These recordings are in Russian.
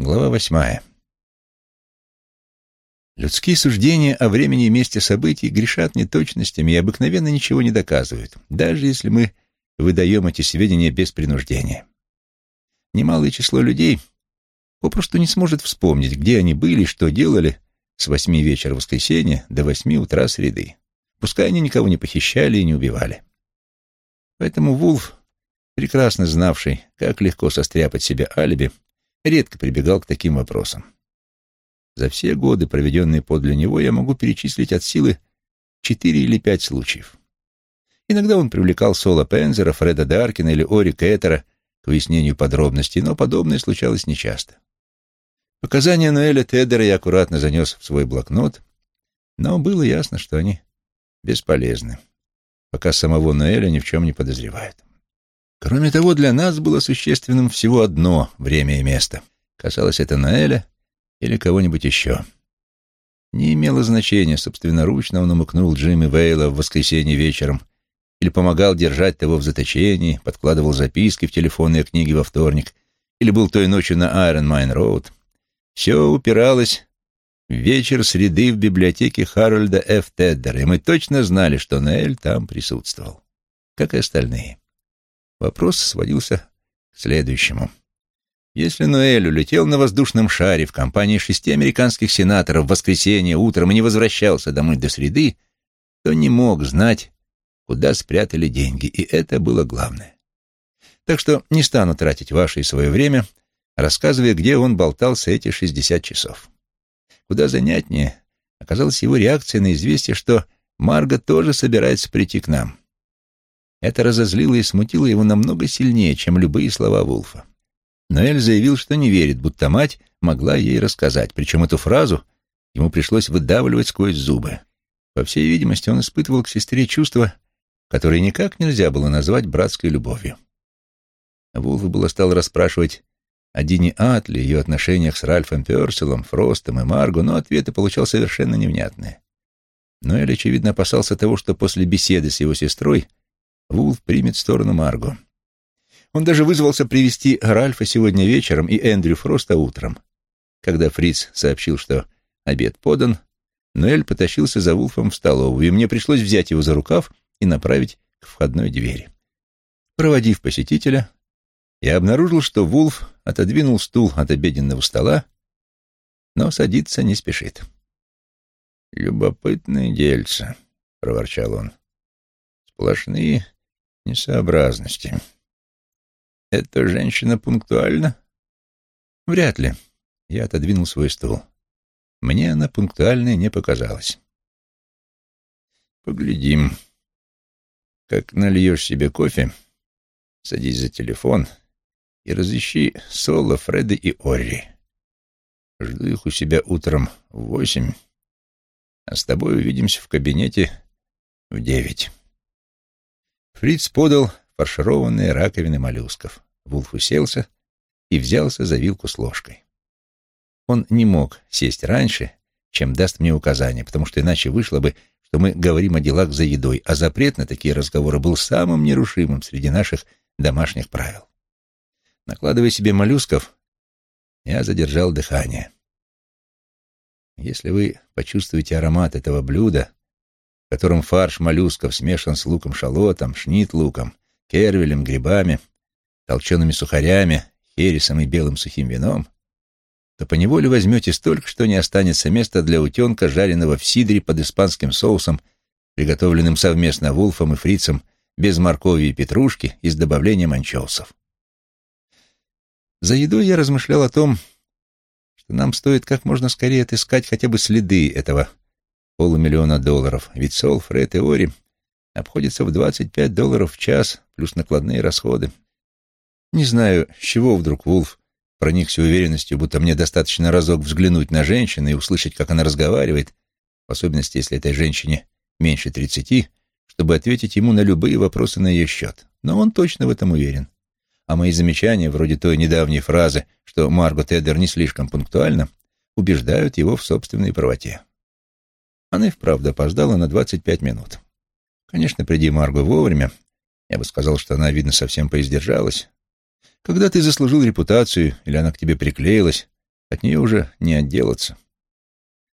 Глава восьмая. Людские суждения о времени и месте событий грешат неточностями и обыкновенно ничего не доказывают, даже если мы выдаем эти сведения без принуждения. Немалое число людей попросту не сможет вспомнить, где они были, что делали с восьми вечера воскресенья до восьми утра среды. Пускай они никого не похищали и не убивали. Поэтому Вулф, прекрасно знавший, как легко состряпать себе алиби, редко прибегал к таким вопросам. За все годы, проведенные подле него, я могу перечислить от силы четыре или пять случаев. Иногда он привлекал Соло Пензера, Фреда Даркина или Ори Кеттера к выяснению подробностей, но подобное случалось нечасто. Показания Ноэля Тедера я аккуратно занес в свой блокнот, но было ясно, что они бесполезны, пока самого Ноэля ни в чем не подозревают. Кроме того, для нас было существенным всего одно время и место. Касалось это Ноэля или кого-нибудь еще. Не имело значения, собственноручно он умыкнул Джимми Вейла в воскресенье вечером или помогал держать того в заточении, подкладывал записки в телефонные книги во вторник или был той ночью на Айрон Майн Роуд. Все упиралось в вечер среды в библиотеке Харольда Ф. Теддера, и мы точно знали, что Ноэль там присутствовал, как и остальные. Вопрос сводился к следующему. Если Ноэль улетел на воздушном шаре в компании шести американских сенаторов в воскресенье утром и не возвращался домой до среды, то не мог знать, куда спрятали деньги, и это было главное. Так что не стану тратить ваше и свое время, рассказывая, где он болтался эти шестьдесят часов. Куда занятнее оказалась его реакция на известие, что Марга тоже собирается прийти к нам. Это разозлило и смутило его намного сильнее, чем любые слова Вулфа. Но Эль заявил, что не верит, будто мать могла ей рассказать, причем эту фразу ему пришлось выдавливать сквозь зубы. По всей видимости, он испытывал к сестре чувства, которые никак нельзя было назвать братской любовью. Вулф было стал расспрашивать о Дине Атли, ее отношениях с Ральфом Перселом, Фростом и Марго, но ответы получал совершенно невнятные. Но Эль, очевидно, опасался того, что после беседы с его сестрой Вулф примет сторону Марго. Он даже вызвался привести Ральфа сегодня вечером и Эндрю Фроста утром. Когда Фриц сообщил, что обед подан, Ноэль потащился за Вулфом в столовую, и мне пришлось взять его за рукав и направить к входной двери. Проводив посетителя, я обнаружил, что Вулф отодвинул стул от обеденного стола, но садиться не спешит. «Любопытное дельце», — проворчал он. «Сплошные несообразности. Эта женщина пунктуальна? Вряд ли. Я отодвинул свой стул. Мне она пунктуальной не показалась. Поглядим. Как нальешь себе кофе, садись за телефон и разыщи Соло, Фреда и Орри. Жду их у себя утром в восемь, а с тобой увидимся в кабинете в девять. Фриц подал фаршированные раковины моллюсков. Вулф уселся и взялся за вилку с ложкой. Он не мог сесть раньше, чем даст мне указание, потому что иначе вышло бы, что мы говорим о делах за едой, а запрет на такие разговоры был самым нерушимым среди наших домашних правил. Накладывая себе моллюсков, я задержал дыхание. Если вы почувствуете аромат этого блюда, в котором фарш моллюсков смешан с луком-шалотом, шнит-луком, кервелем, грибами, толчеными сухарями, хересом и белым сухим вином, то поневоле возьмете столько, что не останется места для утенка, жареного в сидре под испанским соусом, приготовленным совместно Вулфом и Фрицем, без моркови и петрушки и с добавлением анчоусов. За едой я размышлял о том, что нам стоит как можно скорее отыскать хотя бы следы этого полумиллиона долларов, ведь Сол, Фред и Ори обходятся в 25 долларов в час, плюс накладные расходы. Не знаю, с чего вдруг Вулф проникся уверенностью, будто мне достаточно разок взглянуть на женщину и услышать, как она разговаривает, в особенности, если этой женщине меньше тридцати, чтобы ответить ему на любые вопросы на ее счет. Но он точно в этом уверен. А мои замечания, вроде той недавней фразы, что Марго Теддер не слишком пунктуальна, убеждают его в собственной правоте. Она и вправду опоздала на двадцать пять минут. Конечно, приди Марго вовремя, я бы сказал, что она, видно, совсем поиздержалась. Когда ты заслужил репутацию, или она к тебе приклеилась, От нее уже не отделаться.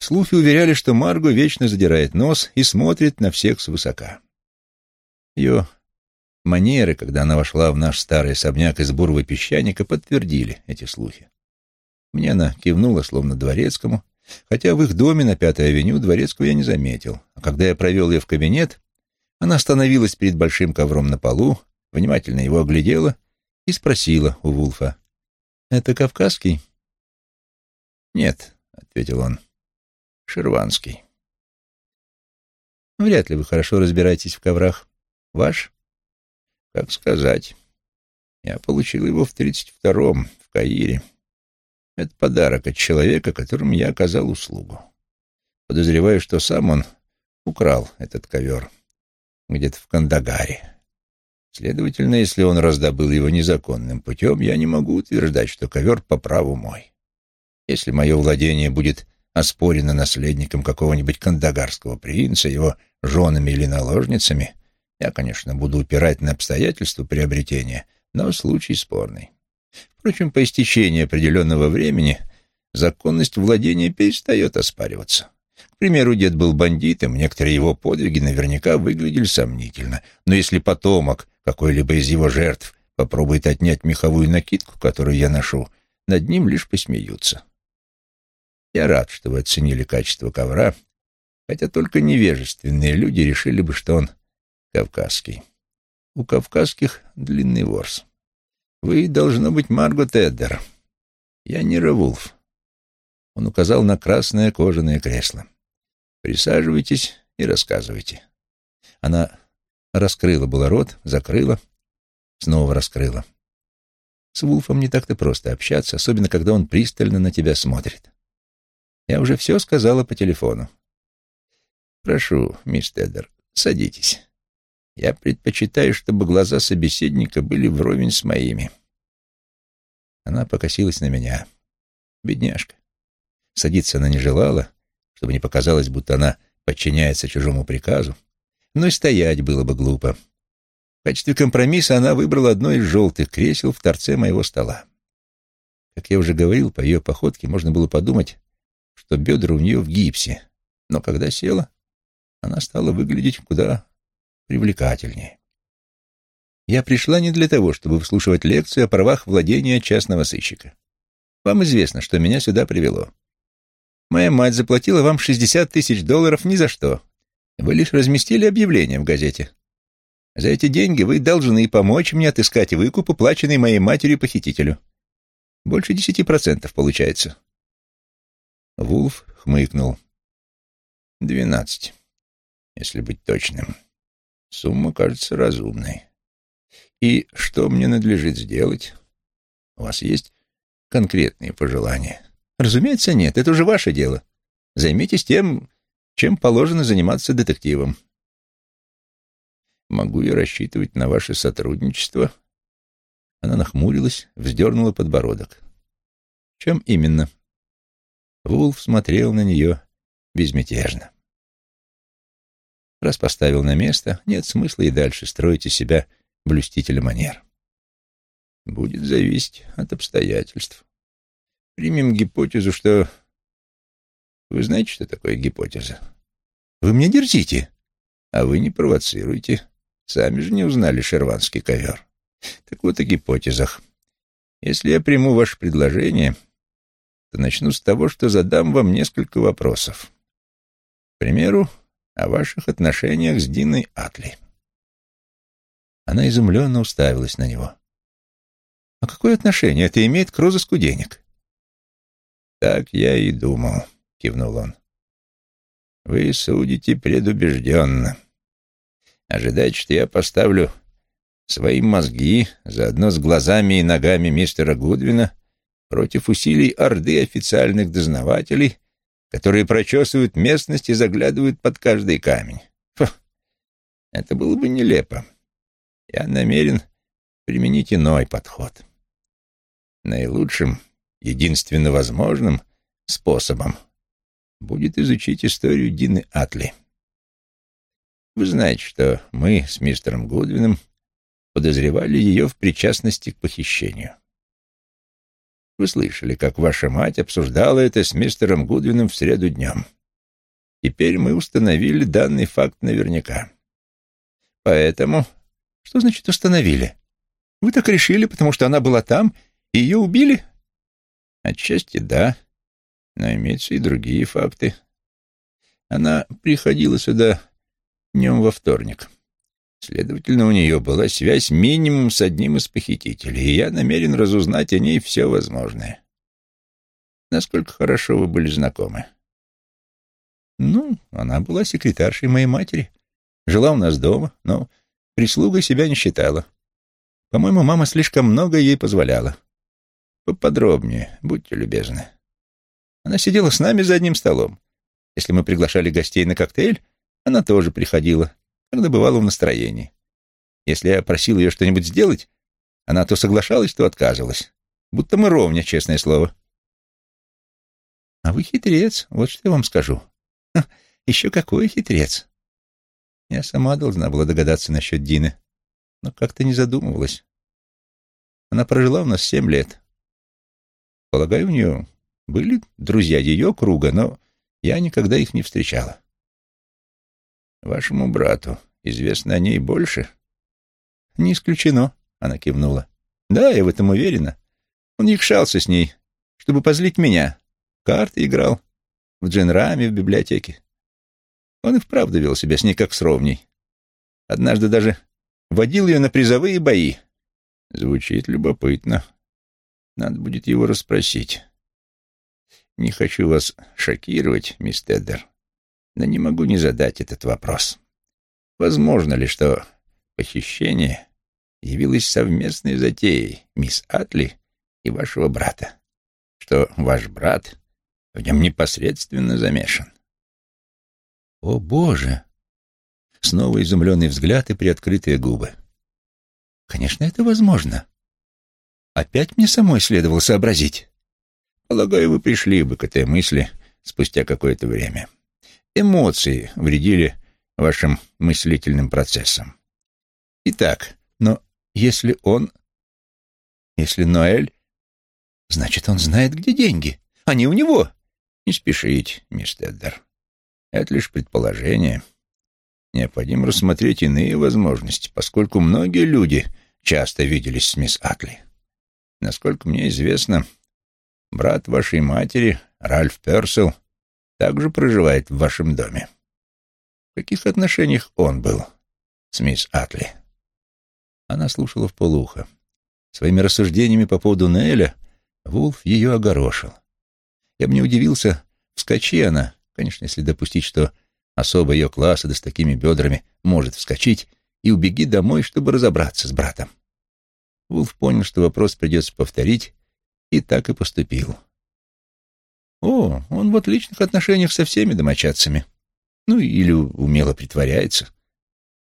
Слухи уверяли, что Марго вечно задирает нос и смотрит на всех свысока. Ее манеры, когда она вошла в наш старый особняк из бурого песчаника, подтвердили эти слухи. Мне она кивнула, словно дворецкому, хотя в их доме на Пятой авеню дворецкого я не заметил. А когда я провел ее в кабинет, она остановилась перед большим ковром на полу, внимательно его оглядела и спросила у Вулфа. «Это кавказский?» «Нет», — ответил он, — «шерванский». «Вряд ли вы хорошо разбираетесь в коврах. Ваш?» «Как сказать. Я получил его в тридцать втором, в Каире. Это подарок от человека, которому я оказал услугу. Подозреваю, что сам он украл этот ковер где-то в Кандагаре. Следовательно, если он раздобыл его незаконным путем, я не могу утверждать, что ковер по праву мой. Если мое владение будет оспорено наследником какого-нибудь кандагарского принца, его женами или наложницами, я, конечно, буду упирать на обстоятельства приобретения, но случай спорный. Впрочем, по истечении определенного времени законность владения перестает оспариваться. К примеру, дед был бандитом, некоторые его подвиги наверняка выглядели сомнительно, но если потомок какой-либо из его жертв попробует отнять меховую накидку, которую я ношу, над ним лишь посмеются. Я рад, что вы оценили качество ковра, хотя только невежественные люди решили бы, что он кавказский. У кавказских длинный ворс. Вы, должно быть, Маргот Эддер. Я не Равулф. Он указал на красное кожаное кресло. Присаживайтесь и рассказывайте. Она раскрыла было рот, закрыла, снова раскрыла. С Вулфом не так-то просто общаться, особенно когда он пристально на тебя смотрит. Я уже все сказала по телефону. Прошу, мисс Теддер, садитесь. Я предпочитаю, чтобы глаза собеседника были вровень с моими. Она покосилась на меня. Бедняжка. Садиться она не желала, чтобы не показалось, будто она подчиняется чужому приказу, но и стоять было бы глупо. В качестве компромисса она выбрала одно из желтых кресел в торце моего стола. Как я уже говорил, по ее походке можно было подумать, что бедра у нее в гипсе, но когда села, она стала выглядеть куда привлекательнее. Я пришла не для того, чтобы выслушивать лекцию о правах владения частного сыщика. Вам известно, что меня сюда привело. Моя мать заплатила вам 60 тысяч долларов ни за что. Вы лишь разместили объявление в газете. За эти деньги вы должны помочь мне отыскать выкуп, уплаченный моей матерью похитителю. Больше десяти процентов получается. Вулф хмыкнул. Двенадцать, если быть точным. Сумма кажется разумной. И что мне надлежит сделать? У вас есть конкретные пожелания? Разумеется, нет. Это уже ваше дело. Займитесь тем, чем положено заниматься детективом. Могу я рассчитывать на ваше сотрудничество? Она нахмурилась, вздернула подбородок. Чем именно? Вулф смотрел на нее безмятежно. Раз поставил на место, нет смысла и дальше строить из себя блюстителя манер. Будет зависеть от обстоятельств. Примем гипотезу, что... Вы знаете, что такое гипотеза? Вы мне дерзите. А вы не провоцируйте. Сами же не узнали шерванский ковер. Так вот о гипотезах. Если я приму ваше предложение, то начну с того, что задам вам несколько вопросов. К примеру, о ваших отношениях с Диной Атли. Она изумленно уставилась на него. «А какое отношение это имеет к розыску денег?» «Так я и думал», — кивнул он. «Вы судите предубежденно. Ожидать, что я поставлю свои мозги заодно с глазами и ногами мистера Гудвина против усилий орды официальных дознавателей, которые прочесывают местность и заглядывают под каждый камень. Фу, это было бы нелепо. Я намерен применить иной подход. Наилучшим единственно возможным способом будет изучить историю Дины Атли. Вы знаете, что мы с мистером Гудвином подозревали ее в причастности к похищению. Вы слышали, как ваша мать обсуждала это с мистером Гудвином в среду днем. Теперь мы установили данный факт наверняка. Поэтому... Что значит установили? Вы так решили, потому что она была там, и ее убили? Отчасти да, но имеются и другие факты. Она приходила сюда днем во вторник. Следовательно, у нее была связь минимум с одним из похитителей, и я намерен разузнать о ней все возможное. Насколько хорошо вы были знакомы? Ну, она была секретаршей моей матери. Жила у нас дома, но прислугой себя не считала. По-моему, мама слишком много ей позволяла. Поподробнее, будьте любезны. Она сидела с нами за одним столом. Если мы приглашали гостей на коктейль, она тоже приходила, когда бывала в настроении. Если я просил ее что-нибудь сделать, она то соглашалась, то отказывалась. Будто мы ровня, честное слово. А вы хитрец, вот что я вам скажу. Ха, еще какой хитрец. Я сама должна была догадаться насчет Дины, но как-то не задумывалась. Она прожила у нас семь лет. Полагаю, у нее были друзья ее круга, но я никогда их не встречала. Вашему брату известно о ней больше? Не исключено, она кивнула. Да, я в этом уверена. Он якшался с ней, чтобы позлить меня. Карты играл. В дженраме в библиотеке. Он и вправду вел себя с ней как с ровней. Однажды даже водил ее на призовые бои. Звучит любопытно. Надо будет его расспросить. Не хочу вас шокировать, мисс Теддер, но не могу не задать этот вопрос. Возможно ли, что похищение явилось совместной затеей мисс Атли и вашего брата? Что ваш брат в нем непосредственно замешан? О, Боже! Снова изумленный взгляд и приоткрытые губы. Конечно, это возможно. Опять мне самой следовало сообразить. Полагаю, вы пришли бы к этой мысли спустя какое-то время. Эмоции вредили вашим мыслительным процессам. Итак, но если он... Если Ноэль... Значит, он знает, где деньги. Они у него. Не спешите, мисс Теддер. Это лишь предположение. Необходимо рассмотреть иные возможности, поскольку многие люди часто виделись с мисс Атли. Насколько мне известно, брат вашей матери, Ральф Персел, также проживает в вашем доме. В каких отношениях он был с мисс Атли? Она слушала в полухо. Своими рассуждениями по поводу Неэля Вулф ее огорошил. Я бы не удивился, вскочи она, конечно, если допустить, что особо ее класса, да с такими бедрами, может вскочить, и убеги домой, чтобы разобраться с братом. Вулф понял, что вопрос придется повторить, и так и поступил. О, он в отличных отношениях со всеми домочадцами. Ну, или умело притворяется.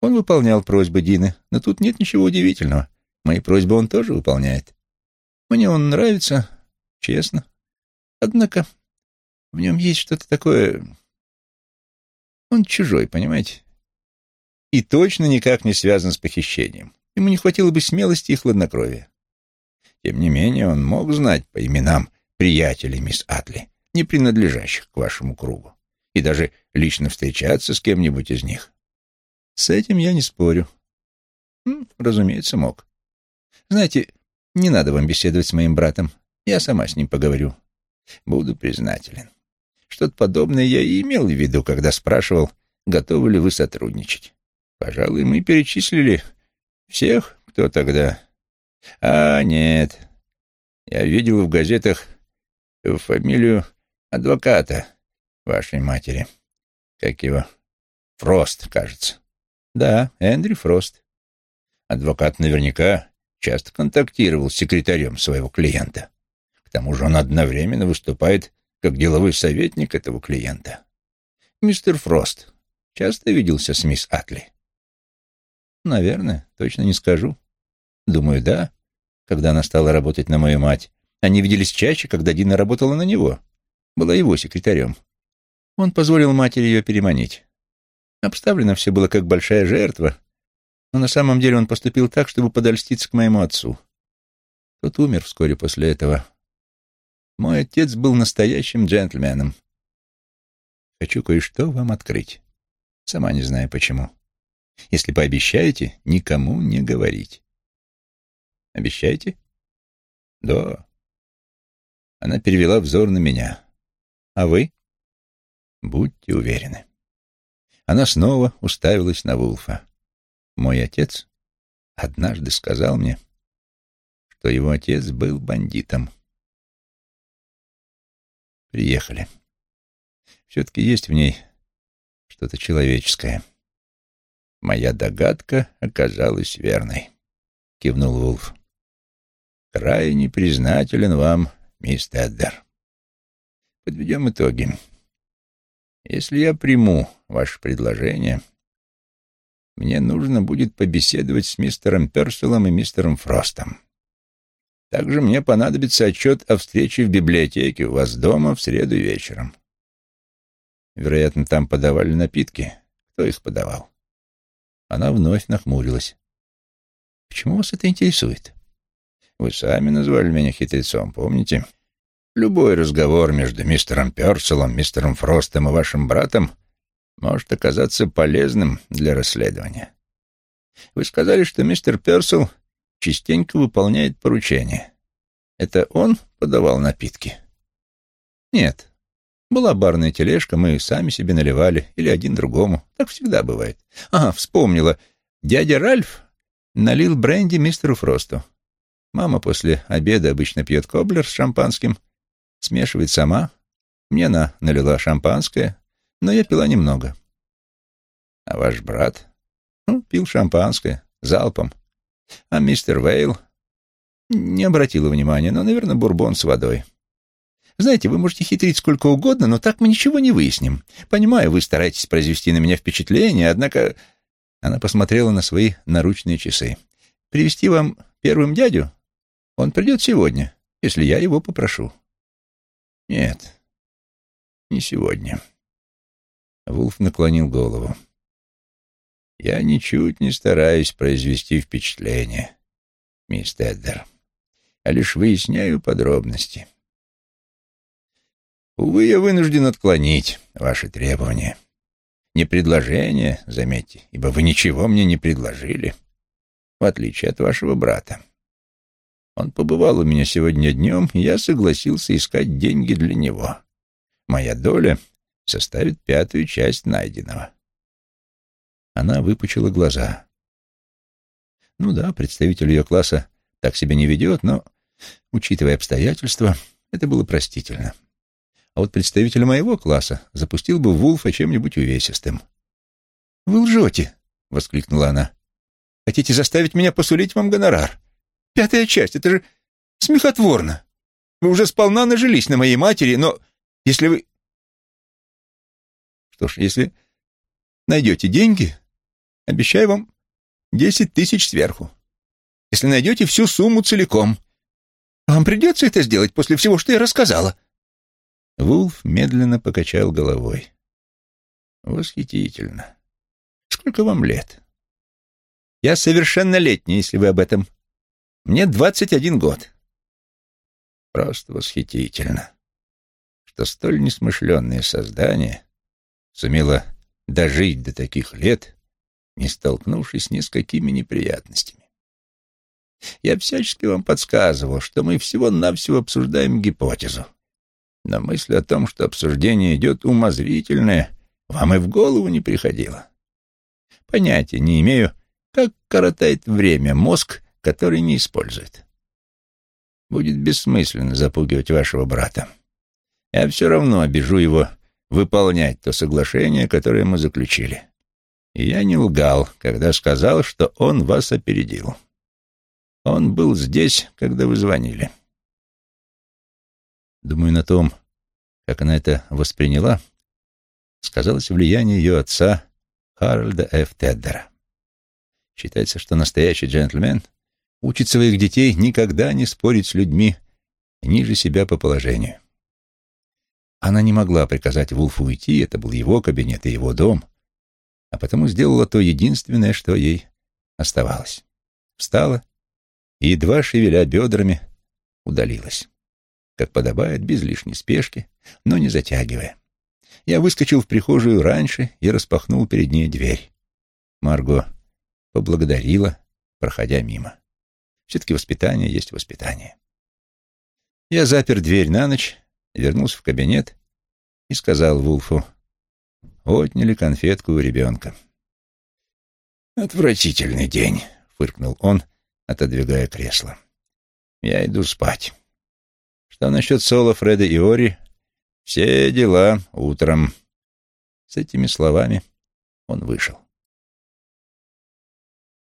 Он выполнял просьбы Дины, но тут нет ничего удивительного. Мои просьбы он тоже выполняет. Мне он нравится, честно. Однако в нем есть что-то такое... Он чужой, понимаете? И точно никак не связан с похищением. Ему не хватило бы смелости и хладнокровия. Тем не менее, он мог знать по именам приятелей мисс Атли, не принадлежащих к вашему кругу, и даже лично встречаться с кем-нибудь из них. С этим я не спорю. Разумеется, мог. Знаете, не надо вам беседовать с моим братом. Я сама с ним поговорю. Буду признателен. Что-то подобное я и имел в виду, когда спрашивал, готовы ли вы сотрудничать. Пожалуй, мы перечислили всех, кто тогда... А, нет. Я видел в газетах фамилию адвоката вашей матери. Как его? Фрост, кажется. Да, Эндрю Фрост. Адвокат наверняка часто контактировал с секретарем своего клиента. К тому же он одновременно выступает как деловой советник этого клиента. Мистер Фрост часто виделся с мисс Атли? Наверное, точно не скажу. Думаю, да, когда она стала работать на мою мать. Они виделись чаще, когда Дина работала на него. Была его секретарем. Он позволил матери ее переманить. Обставлено все было как большая жертва, но на самом деле он поступил так, чтобы подольститься к моему отцу. Тот умер вскоре после этого. Мой отец был настоящим джентльменом. Хочу кое-что вам открыть. Сама не знаю почему. Если пообещаете, никому не говорить. Обещаете? Да. Она перевела взор на меня. А вы? Будьте уверены. Она снова уставилась на Вулфа. Мой отец однажды сказал мне, что его отец был бандитом. Приехали. Все-таки есть в ней что-то человеческое. Моя догадка оказалась верной, — кивнул Вулф. Крайне признателен вам, мистер Эддер. Подведем итоги. Если я приму ваше предложение, мне нужно будет побеседовать с мистером Перселом и мистером Фростом. Также мне понадобится отчет о встрече в библиотеке у вас дома в среду вечером. Вероятно, там подавали напитки. Кто их подавал? Она вновь нахмурилась. Почему вас это интересует? Вы сами назвали меня хитрецом, помните? Любой разговор между мистером Перселом, мистером Фростом и вашим братом может оказаться полезным для расследования. Вы сказали, что мистер Персел частенько выполняет поручения. Это он подавал напитки? Нет. Была барная тележка, мы сами себе наливали, или один другому. Так всегда бывает. Ага, вспомнила. Дядя Ральф налил бренди мистеру Фросту. Мама после обеда обычно пьет коблер с шампанским, смешивает сама. Мне она налила шампанское, но я пила немного. А ваш брат? Ну, пил шампанское, залпом. А мистер Вейл не обратила внимания, но, наверное, бурбон с водой. Знаете, вы можете хитрить сколько угодно, но так мы ничего не выясним. Понимаю, вы стараетесь произвести на меня впечатление, однако...» Она посмотрела на свои наручные часы. «Привести вам первым дядю? Он придет сегодня, если я его попрошу». «Нет, не сегодня». Вулф наклонил голову. «Я ничуть не стараюсь произвести впечатление, мисс Теддер, а лишь выясняю подробности. Увы, я вынужден отклонить ваши требования. Не предложение, заметьте, ибо вы ничего мне не предложили, в отличие от вашего брата. Он побывал у меня сегодня днем, и я согласился искать деньги для него. Моя доля составит пятую часть найденного. Она выпучила глаза. Ну да, представитель ее класса так себя не ведет, но, учитывая обстоятельства, это было простительно. А вот представитель моего класса запустил бы Вулфа чем-нибудь увесистым. «Вы лжете!» — воскликнула она. «Хотите заставить меня посулить вам гонорар? Пятая часть — это же смехотворно! Вы уже сполна нажились на моей матери, но если вы что ж, если найдете деньги, обещаю вам десять тысяч сверху. Если найдете всю сумму целиком. Вам придется это сделать после всего, что я рассказала. Вулф медленно покачал головой. Восхитительно. Сколько вам лет? Я совершеннолетний, если вы об этом. Мне двадцать один год. Просто восхитительно, что столь несмышленные создания сумела дожить до таких лет, не столкнувшись ни с какими неприятностями. Я всячески вам подсказывал, что мы всего-навсего обсуждаем гипотезу. Но мысль о том, что обсуждение идет умозрительное, вам и в голову не приходило. Понятия не имею, как коротает время мозг, который не использует. Будет бессмысленно запугивать вашего брата. Я все равно обижу его выполнять то соглашение, которое мы заключили. И я не лгал, когда сказал, что он вас опередил. Он был здесь, когда вы звонили. Думаю, на том, как она это восприняла, сказалось влияние ее отца Харальда Ф. Теддера. Считается, что настоящий джентльмен учит своих детей никогда не спорить с людьми ниже себя по положению. Она не могла приказать Вулфу уйти, это был его кабинет и его дом, а потому сделала то единственное, что ей оставалось. Встала и, едва шевеля бедрами, удалилась. как подобает, без лишней спешки, но не затягивая. Я выскочил в прихожую раньше и распахнул перед ней дверь. Марго поблагодарила, проходя мимо. Все-таки воспитание есть воспитание. Я запер дверь на ночь, вернулся в кабинет и сказал Вулфу, отняли конфетку у ребенка. «Отвратительный день», — фыркнул он, отодвигая кресло. «Я иду спать. Что насчет Соло, Фреда и Ори? Все дела утром». С этими словами он вышел.